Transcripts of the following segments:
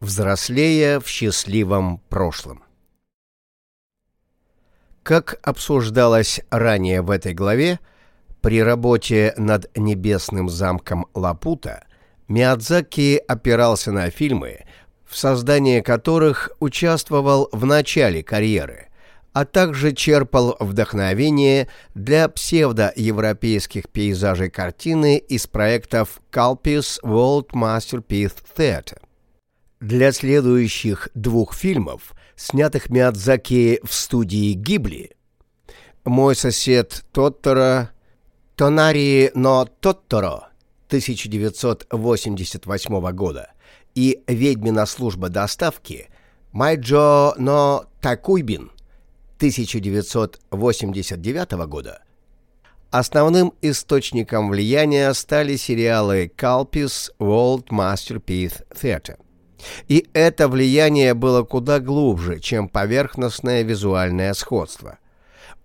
Взрослея в счастливом прошлом. Как обсуждалось ранее в этой главе, при работе над «Небесным замком Лапута» Миядзаки опирался на фильмы, в создании которых участвовал в начале карьеры, а также черпал вдохновение для псевдоевропейских пейзажей картины из проектов Calpis World Masterpiece Theatre. Для следующих двух фильмов, снятых Миядзаки в студии Гибли, «Мой сосед Тоттора», «Тонари но Тотторо» 1988 года и «Ведьмина служба доставки» «Майджо но Такуйбин» 1989 года Основным источником влияния стали сериалы «Calpis World Masterpiece Theatre». И это влияние было куда глубже, чем поверхностное визуальное сходство.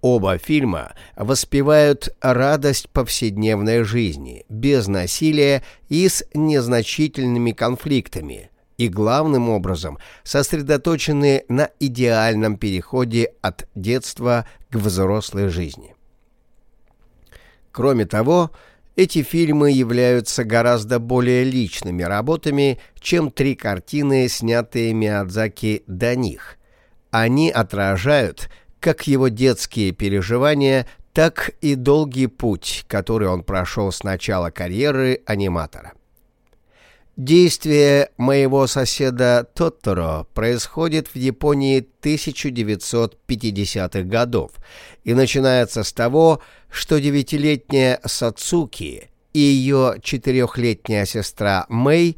Оба фильма воспевают радость повседневной жизни, без насилия и с незначительными конфликтами, и главным образом сосредоточены на идеальном переходе от детства к взрослой жизни. Кроме того, эти фильмы являются гораздо более личными работами, чем три картины, снятые Миядзаки до них. Они отражают как его детские переживания, так и долгий путь, который он прошел с начала карьеры аниматора. Действие моего соседа Тотторо происходит в Японии 1950-х годов и начинается с того, что девятилетняя Сацуки и ее четырехлетняя сестра Мэй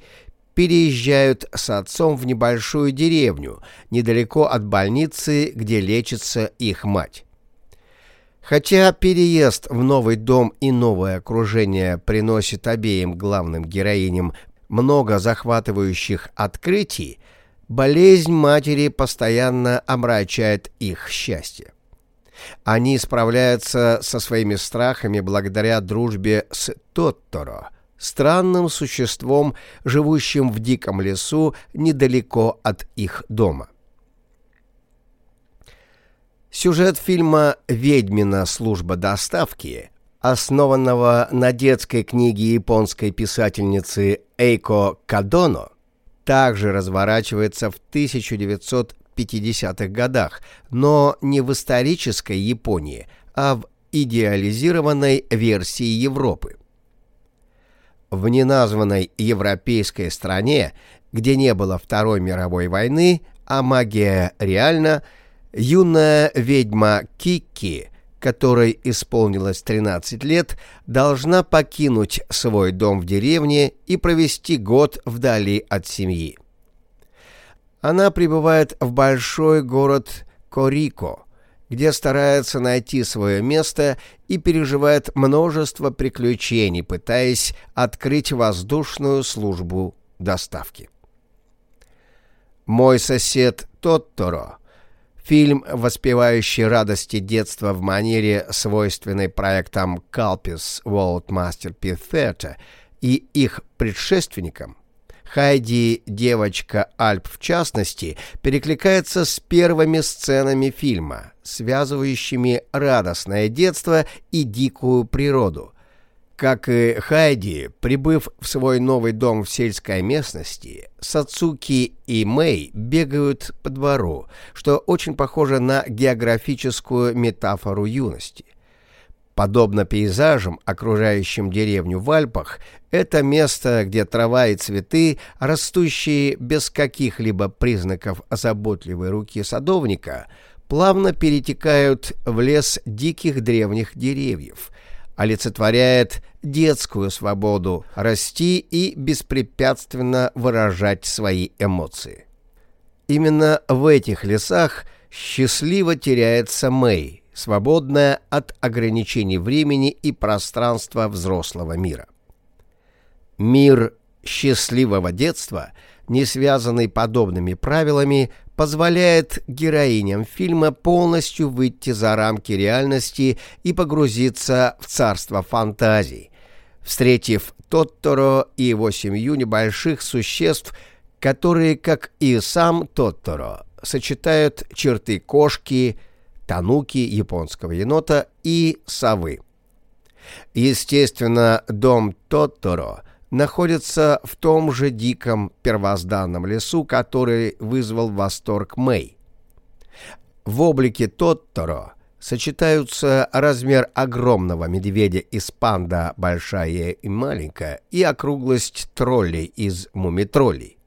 переезжают с отцом в небольшую деревню недалеко от больницы, где лечится их мать. Хотя переезд в новый дом и новое окружение приносит обеим главным героиням много захватывающих открытий, болезнь матери постоянно омрачает их счастье. Они справляются со своими страхами благодаря дружбе с Тотторо, странным существом, живущим в диком лесу недалеко от их дома. Сюжет фильма «Ведьмина служба доставки» основанного на детской книге японской писательницы Эйко Кадоно, также разворачивается в 1950-х годах, но не в исторической Японии, а в идеализированной версии Европы. В неназванной европейской стране, где не было Второй мировой войны, а магия реальна, юная ведьма Кикки – которой исполнилось 13 лет, должна покинуть свой дом в деревне и провести год вдали от семьи. Она прибывает в большой город Корико, где старается найти свое место и переживает множество приключений, пытаясь открыть воздушную службу доставки. Мой сосед Тотторо Фильм, воспевающий радости детства в манере, свойственной проектам Calpis World Masterpiece Theatre и их предшественникам, Хайди, девочка Альп в частности, перекликается с первыми сценами фильма, связывающими радостное детство и дикую природу, как и Хайди, прибыв в свой новый дом в сельской местности, Сацуки и Мэй бегают по двору, что очень похоже на географическую метафору юности. Подобно пейзажам, окружающим деревню в Альпах, это место, где трава и цветы, растущие без каких-либо признаков заботливой руки садовника, плавно перетекают в лес диких древних деревьев – олицетворяет детскую свободу расти и беспрепятственно выражать свои эмоции. Именно в этих лесах счастливо теряется Мэй, свободная от ограничений времени и пространства взрослого мира. Мир счастливого детства, не связанный подобными правилами, позволяет героиням фильма полностью выйти за рамки реальности и погрузиться в царство фантазий, встретив Тотторо и его семью небольших существ, которые, как и сам Тотторо, сочетают черты кошки, тануки японского енота и совы. Естественно, дом Тотторо находится в том же диком первозданном лесу, который вызвал восторг Мэй. В облике Тотторо сочетаются размер огромного медведя из панда «Большая» и «Маленькая» и округлость троллей из «Мумитроллей».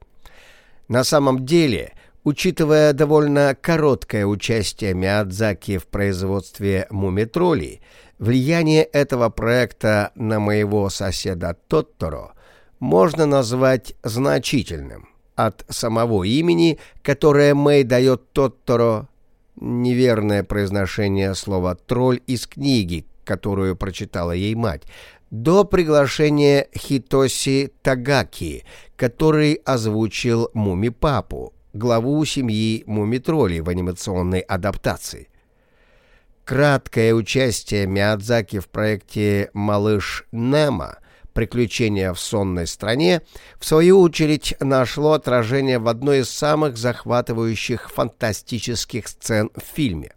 На самом деле, учитывая довольно короткое участие Миядзаки в производстве «Мумитроллей», влияние этого проекта на моего соседа Тотторо можно назвать значительным. От самого имени, которое Мэй дает Тотторо, неверное произношение слова «тролль» из книги, которую прочитала ей мать, до приглашения Хитоси Тагаки, который озвучил Муми-папу, главу семьи Муми-троллей в анимационной адаптации. Краткое участие Миядзаки в проекте «Малыш Немо» «Приключения в сонной стране», в свою очередь нашло отражение в одной из самых захватывающих фантастических сцен в фильме.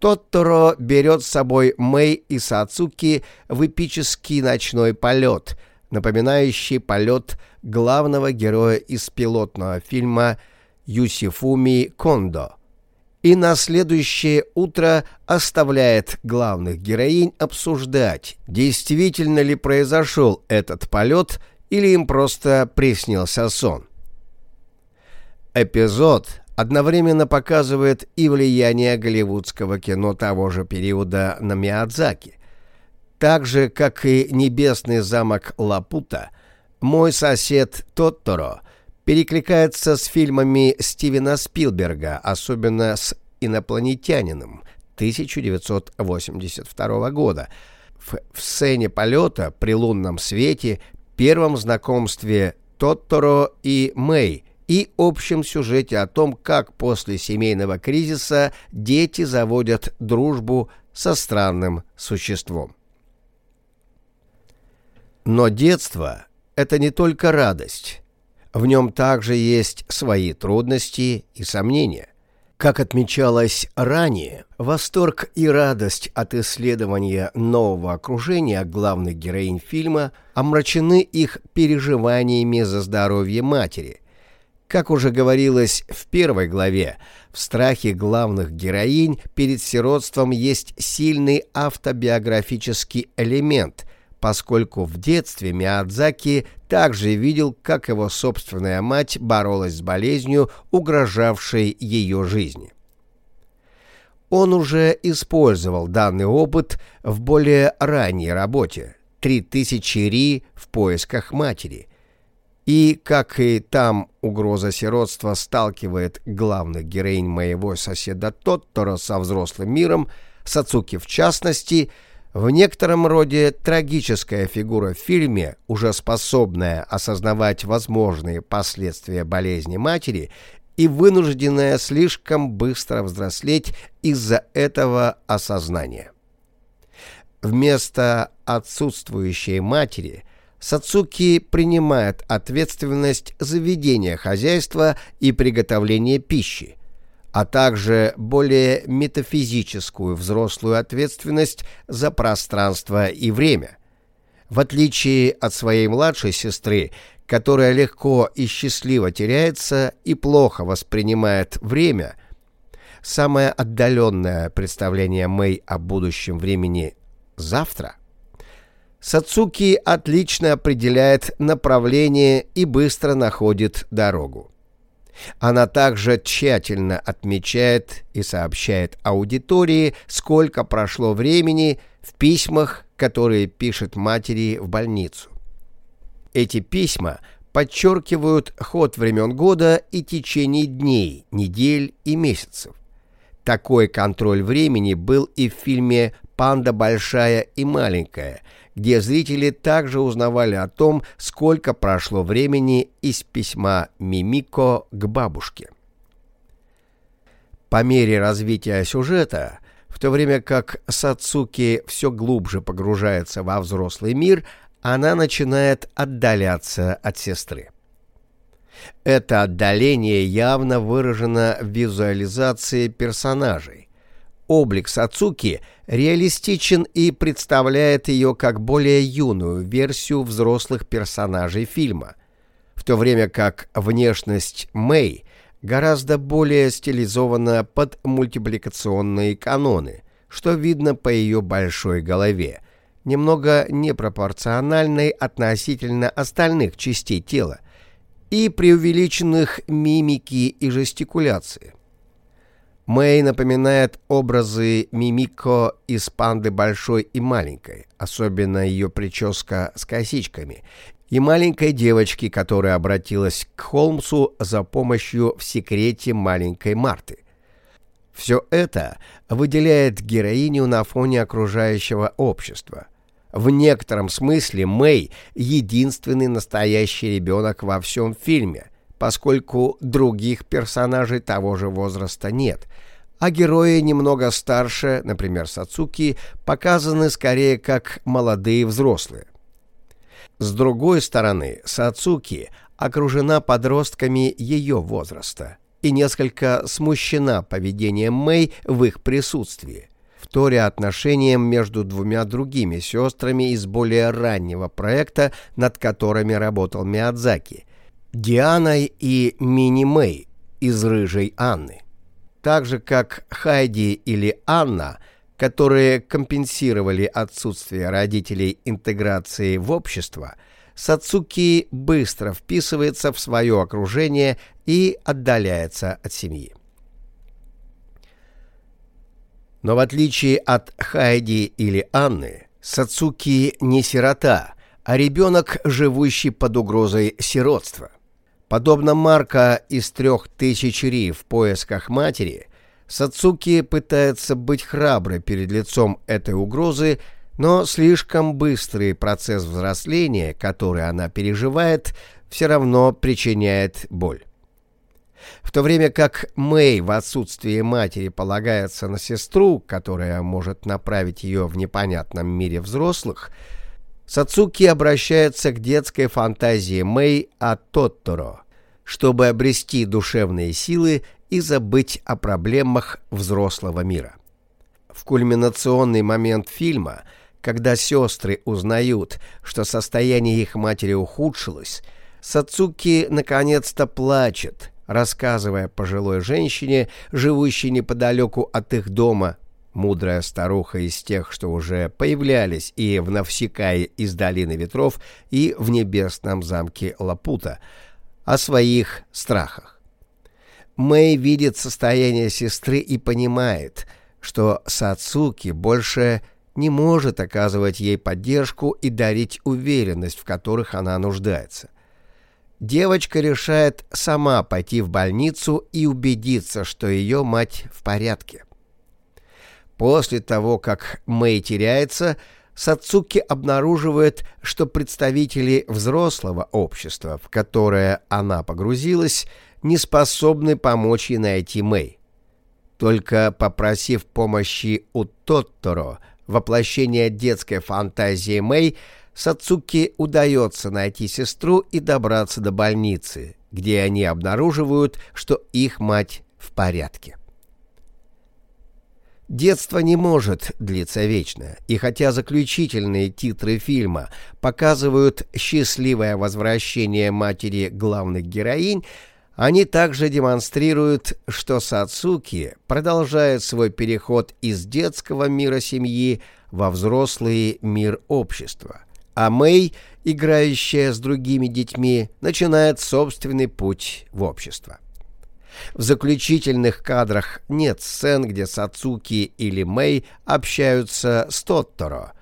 Тотторо берет с собой Мэй и Сацуки в эпический ночной полет, напоминающий полет главного героя из пилотного фильма Юсифуми Кондо – и на следующее утро оставляет главных героинь обсуждать, действительно ли произошел этот полет или им просто приснился сон. Эпизод одновременно показывает и влияние голливудского кино того же периода на Миядзаки. Так же, как и «Небесный замок Лапута», «Мой сосед Тотторо» перекликается с фильмами Стивена Спилберга, особенно с «Инопланетянином» 1982 года. В, в сцене полета при лунном свете, первом знакомстве Тотторо и Мэй и общем сюжете о том, как после семейного кризиса дети заводят дружбу со странным существом. Но детство – это не только радость. В нем также есть свои трудности и сомнения. Как отмечалось ранее, восторг и радость от исследования нового окружения главных героинь фильма омрачены их переживаниями за здоровье матери. Как уже говорилось в первой главе, в страхе главных героинь перед сиротством есть сильный автобиографический элемент, поскольку в детстве Миядзаки также видел, как его собственная мать боролась с болезнью, угрожавшей ее жизни. Он уже использовал данный опыт в более ранней работе «3000 Ри в поисках матери», и, как и там угроза сиротства сталкивает главных героинь моего соседа Тотторо со взрослым миром, Сацуки в частности – в некотором роде трагическая фигура в фильме, уже способная осознавать возможные последствия болезни матери и вынужденная слишком быстро взрослеть из-за этого осознания. Вместо отсутствующей матери Сацуки принимает ответственность за ведение хозяйства и приготовление пищи, а также более метафизическую взрослую ответственность за пространство и время. В отличие от своей младшей сестры, которая легко и счастливо теряется и плохо воспринимает время, самое отдаленное представление Мэй о будущем времени завтра, Сацуки отлично определяет направление и быстро находит дорогу. Она также тщательно отмечает и сообщает аудитории, сколько прошло времени в письмах, которые пишет матери в больницу. Эти письма подчеркивают ход времен года и течение дней, недель и месяцев. Такой контроль времени был и в фильме «Панда большая и маленькая», где зрители также узнавали о том, сколько прошло времени из письма Мимико к бабушке. По мере развития сюжета, в то время как Сацуки все глубже погружается во взрослый мир, она начинает отдаляться от сестры. Это отдаление явно выражено в визуализации персонажей. Облик Сацуки реалистичен и представляет ее как более юную версию взрослых персонажей фильма, в то время как внешность Мэй гораздо более стилизована под мультипликационные каноны, что видно по ее большой голове, немного непропорциональной относительно остальных частей тела, и преувеличенных мимики и жестикуляции. Мэй напоминает образы Мимико из «Панды большой и маленькой», особенно ее прическа с косичками, и маленькой девочки, которая обратилась к Холмсу за помощью в секрете маленькой Марты. Все это выделяет героиню на фоне окружающего общества. В некотором смысле Мэй — единственный настоящий ребенок во всем фильме, поскольку других персонажей того же возраста нет, а герои немного старше, например, Сацуки, показаны скорее как молодые взрослые. С другой стороны, Сацуки окружена подростками ее возраста и несколько смущена поведением Мэй в их присутствии, вторя отношениям между двумя другими сестрами из более раннего проекта, над которыми работал Миядзаки, Дианой и Мини Мэй из «Рыжей Анны». Так же, как Хайди или Анна, которые компенсировали отсутствие родителей интеграции в общество, Сацуки быстро вписывается в свое окружение и отдаляется от семьи. Но в отличие от Хайди или Анны, Сацуки не сирота, а ребенок, живущий под угрозой сиротства. Подобно Марка из трех тысяч ри в поисках матери, Сацуки пытается быть храброй перед лицом этой угрозы, но слишком быстрый процесс взросления, который она переживает, все равно причиняет боль. В то время как Мэй в отсутствие матери полагается на сестру, которая может направить ее в непонятном мире взрослых – Сацуки обращается к детской фантазии Мэй о Тотторо, чтобы обрести душевные силы и забыть о проблемах взрослого мира. В кульминационный момент фильма, когда сестры узнают, что состояние их матери ухудшилось, Сацуки наконец-то плачет, рассказывая пожилой женщине, живущей неподалеку от их дома, Мудрая старуха из тех, что уже появлялись и в Навсекае из Долины Ветров, и в небесном замке Лапута, о своих страхах. Мэй видит состояние сестры и понимает, что Сацуки больше не может оказывать ей поддержку и дарить уверенность, в которых она нуждается. Девочка решает сама пойти в больницу и убедиться, что ее мать в порядке. После того, как Мэй теряется, Сацуки обнаруживает, что представители взрослого общества, в которое она погрузилась, не способны помочь ей найти Мэй. Только попросив помощи у Тотторо, воплощения детской фантазии Мэй, Сацуки удается найти сестру и добраться до больницы, где они обнаруживают, что их мать в порядке. Детство не может длиться вечно, и хотя заключительные титры фильма показывают счастливое возвращение матери главных героинь, они также демонстрируют, что Сацуки продолжает свой переход из детского мира семьи во взрослый мир общества, а Мэй, играющая с другими детьми, начинает собственный путь в общество. В заключительных кадрах нет сцен, где Сацуки или Мэй общаются с Тотторо.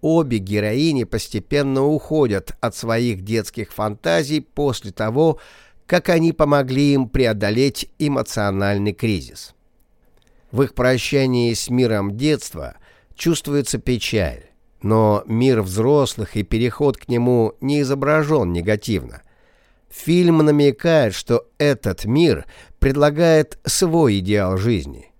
Обе героини постепенно уходят от своих детских фантазий после того, как они помогли им преодолеть эмоциональный кризис. В их прощании с миром детства чувствуется печаль, но мир взрослых и переход к нему не изображен негативно. Фильм намекает, что этот мир предлагает свой идеал жизни.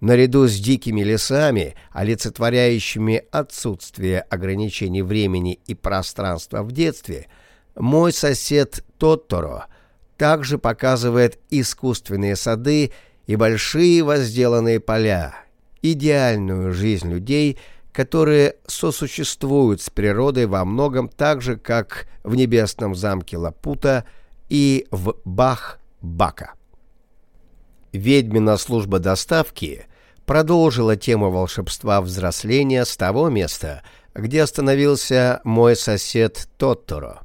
Наряду с дикими лесами, олицетворяющими отсутствие ограничений времени и пространства в детстве, мой сосед Тотторо также показывает искусственные сады и большие возделанные поля, идеальную жизнь людей, которые сосуществуют с природой во многом так же, как в небесном замке Лапута и в Бах-Бака. Ведьмина служба доставки продолжила тему волшебства взросления с того места, где остановился мой сосед Тотторо.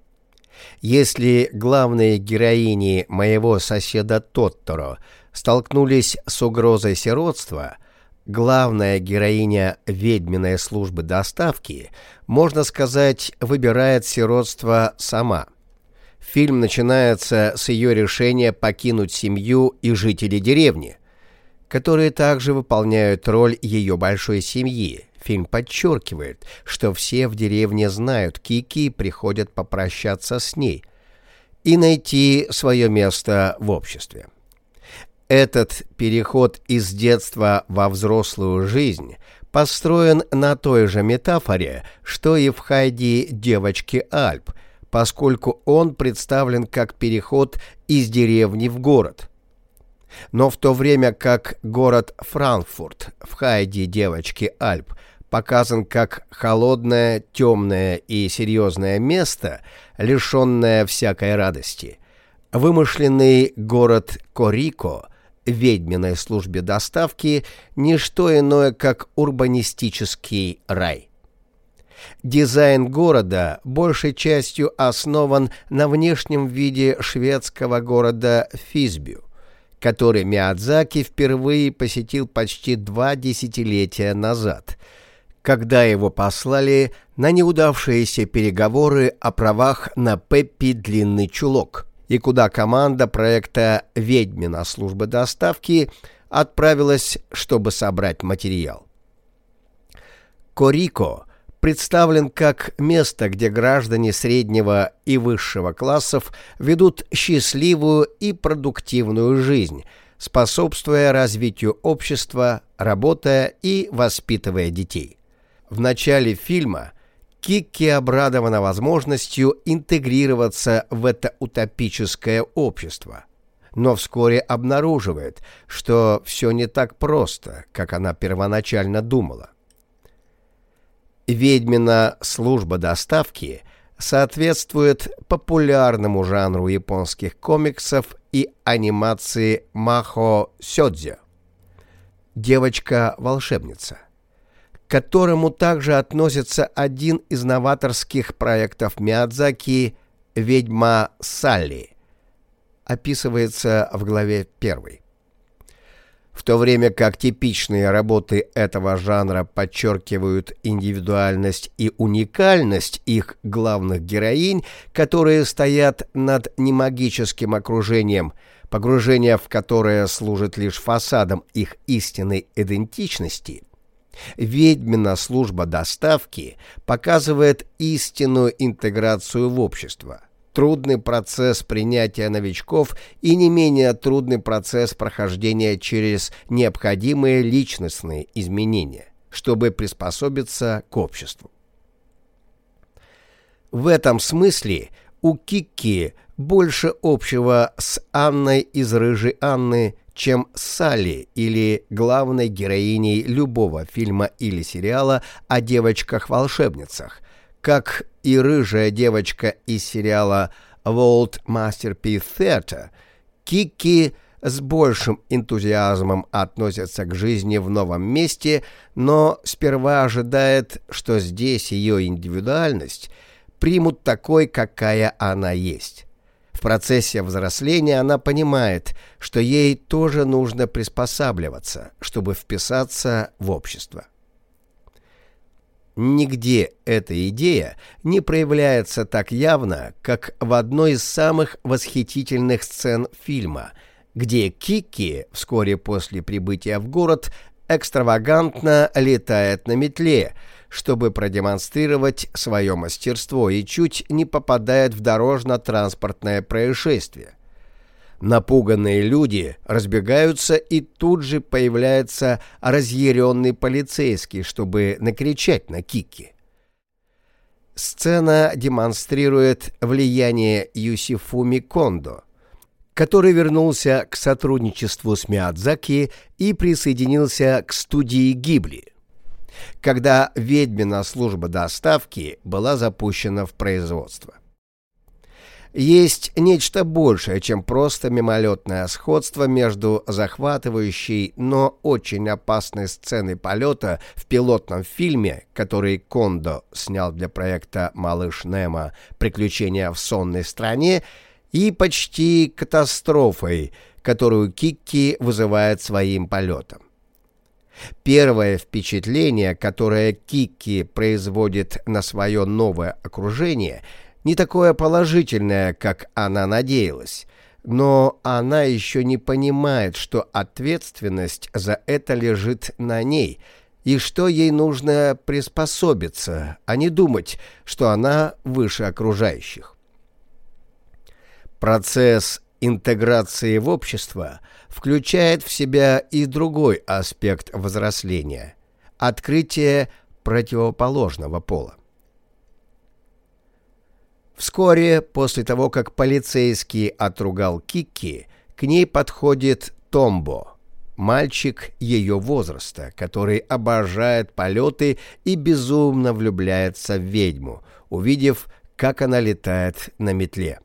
Если главные героини моего соседа Тотторо столкнулись с угрозой сиротства, главная героиня ведьминой службы доставки, можно сказать, выбирает сиротство сама. Фильм начинается с ее решения покинуть семью и жителей деревни, которые также выполняют роль ее большой семьи. Фильм подчеркивает, что все в деревне знают Кики и приходят попрощаться с ней и найти свое место в обществе. Этот переход из детства во взрослую жизнь построен на той же метафоре, что и в Хайди «Девочки Альп», поскольку он представлен как переход из деревни в город. Но в то время как город Франкфурт в Хайди «Девочки Альп» показан как холодное, темное и серьезное место, лишенное всякой радости, вымышленный город Корико ведьминой службе доставки – не что иное, как урбанистический рай. Дизайн города большей частью основан на внешнем виде шведского города Физбю, который Миядзаки впервые посетил почти два десятилетия назад, когда его послали на неудавшиеся переговоры о правах на Пеппи Длинный Чулок – и куда команда проекта «Ведьмина служба доставки» отправилась, чтобы собрать материал. Корико представлен как место, где граждане среднего и высшего классов ведут счастливую и продуктивную жизнь, способствуя развитию общества, работая и воспитывая детей. В начале фильма – Кикки обрадована возможностью интегрироваться в это утопическое общество, но вскоре обнаруживает, что все не так просто, как она первоначально думала. Ведьмина служба доставки соответствует популярному жанру японских комиксов и анимации Махо Сёдзё. Девочка-волшебница – которому также относится один из новаторских проектов Миядзаки «Ведьма Салли», описывается в главе 1. В то время как типичные работы этого жанра подчеркивают индивидуальность и уникальность их главных героинь, которые стоят над немагическим окружением, погружение в которое служит лишь фасадом их истинной идентичности – Ведьмина служба доставки показывает истинную интеграцию в общество, трудный процесс принятия новичков и не менее трудный процесс прохождения через необходимые личностные изменения, чтобы приспособиться к обществу. В этом смысле у Кикки больше общего с Анной из «Рыжей Анны», чем Салли или главной героиней любого фильма или сериала о девочках-волшебницах, как и рыжая девочка из сериала World Masterpiece Theater, Кики с большим энтузиазмом относится к жизни в новом месте, но сперва ожидает, что здесь ее индивидуальность примут такой, какая она есть процессе взросления она понимает, что ей тоже нужно приспосабливаться, чтобы вписаться в общество. Нигде эта идея не проявляется так явно, как в одной из самых восхитительных сцен фильма, где Кики вскоре после прибытия в город экстравагантно летает на метле, чтобы продемонстрировать свое мастерство и чуть не попадает в дорожно-транспортное происшествие. Напуганные люди разбегаются, и тут же появляется разъяренный полицейский, чтобы накричать на Кики. Сцена демонстрирует влияние Юсифуми Кондо, который вернулся к сотрудничеству с Миядзаки и присоединился к студии Гибли, когда «Ведьмина служба доставки» была запущена в производство. Есть нечто большее, чем просто мимолетное сходство между захватывающей, но очень опасной сценой полета в пилотном фильме, который Кондо снял для проекта «Малыш Немо. Приключения в сонной стране», и почти катастрофой, которую Кикки вызывает своим полетом. Первое впечатление, которое Кикки производит на свое новое окружение – не такое положительное, как она надеялась, но она еще не понимает, что ответственность за это лежит на ней, и что ей нужно приспособиться, а не думать, что она выше окружающих. Процесс интеграции в общество включает в себя и другой аспект взросления – открытие противоположного пола. Вскоре после того, как полицейский отругал Кикки, к ней подходит Томбо, мальчик ее возраста, который обожает полеты и безумно влюбляется в ведьму, увидев, как она летает на метле.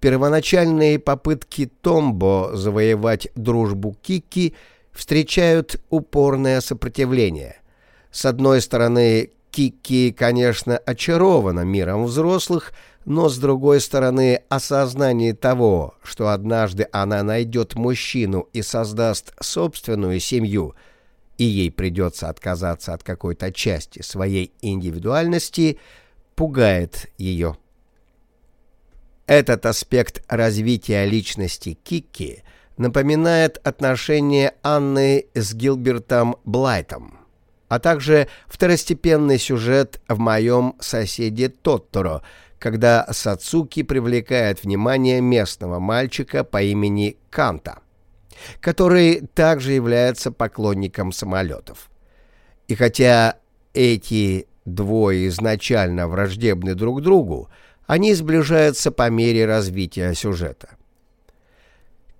Первоначальные попытки Томбо завоевать дружбу Кики встречают упорное сопротивление. С одной стороны, Кики, конечно, очарована миром взрослых, но, с другой стороны, осознание того, что однажды она найдет мужчину и создаст собственную семью, и ей придется отказаться от какой-то части своей индивидуальности, пугает ее. Этот аспект развития личности Кики напоминает отношения Анны с Гилбертом Блайтом а также второстепенный сюжет в моем соседе Тотторо, когда Сацуки привлекает внимание местного мальчика по имени Канта, который также является поклонником самолетов. И хотя эти двое изначально враждебны друг другу, они сближаются по мере развития сюжета.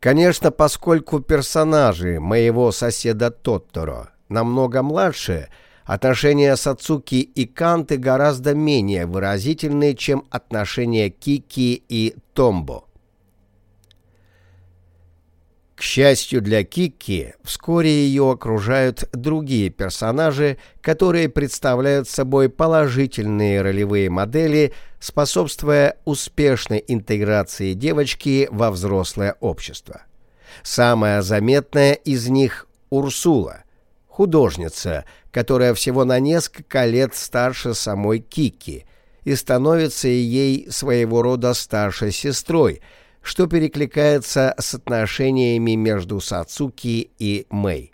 Конечно, поскольку персонажи моего соседа Тотторо намного младше, отношения Сацуки и Канты гораздо менее выразительные, чем отношения Кики и Томбо. К счастью для Кики, вскоре ее окружают другие персонажи, которые представляют собой положительные ролевые модели, способствуя успешной интеграции девочки во взрослое общество. Самая заметная из них – Урсула, художница, которая всего на несколько лет старше самой Кики и становится ей своего рода старшей сестрой, что перекликается с отношениями между Сацуки и Мэй.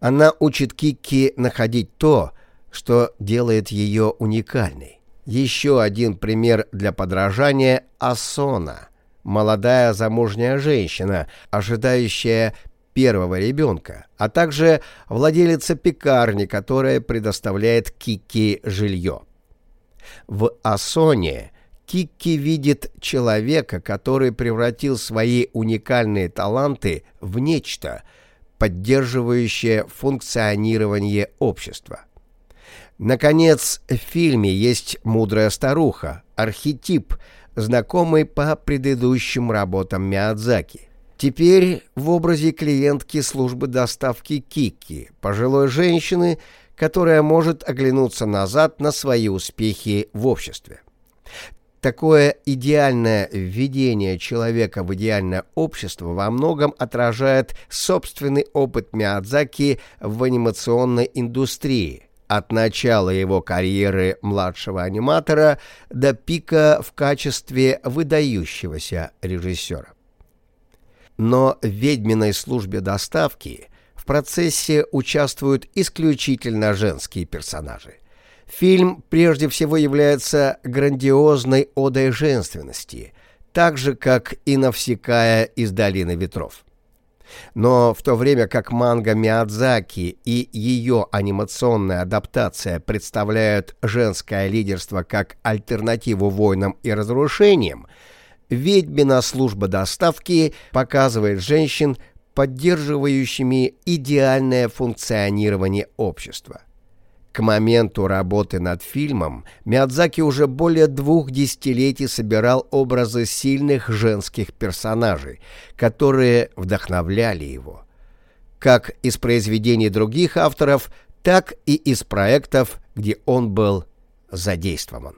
Она учит Кики находить то, что делает ее уникальной. Еще один пример для подражания – Асона, молодая замужняя женщина, ожидающая первого ребенка, а также владелица пекарни, которая предоставляет Кики жилье. В Асоне Кики видит человека, который превратил свои уникальные таланты в нечто, поддерживающее функционирование общества. Наконец, в фильме есть мудрая старуха, архетип, знакомый по предыдущим работам Миядзаки. Теперь в образе клиентки службы доставки Кики, пожилой женщины, которая может оглянуться назад на свои успехи в обществе. Такое идеальное введение человека в идеальное общество во многом отражает собственный опыт Миядзаки в анимационной индустрии, от начала его карьеры младшего аниматора до пика в качестве выдающегося режиссера. Но в ведьминой службе доставки в процессе участвуют исключительно женские персонажи. Фильм прежде всего является грандиозной одой женственности, так же, как и «Навсекая из долины ветров». Но в то время как манга Миядзаки и ее анимационная адаптация представляют женское лидерство как альтернативу войнам и разрушениям, «Ведьмина служба доставки» показывает женщин, поддерживающими идеальное функционирование общества. К моменту работы над фильмом Миядзаки уже более двух десятилетий собирал образы сильных женских персонажей, которые вдохновляли его. Как из произведений других авторов, так и из проектов, где он был задействован.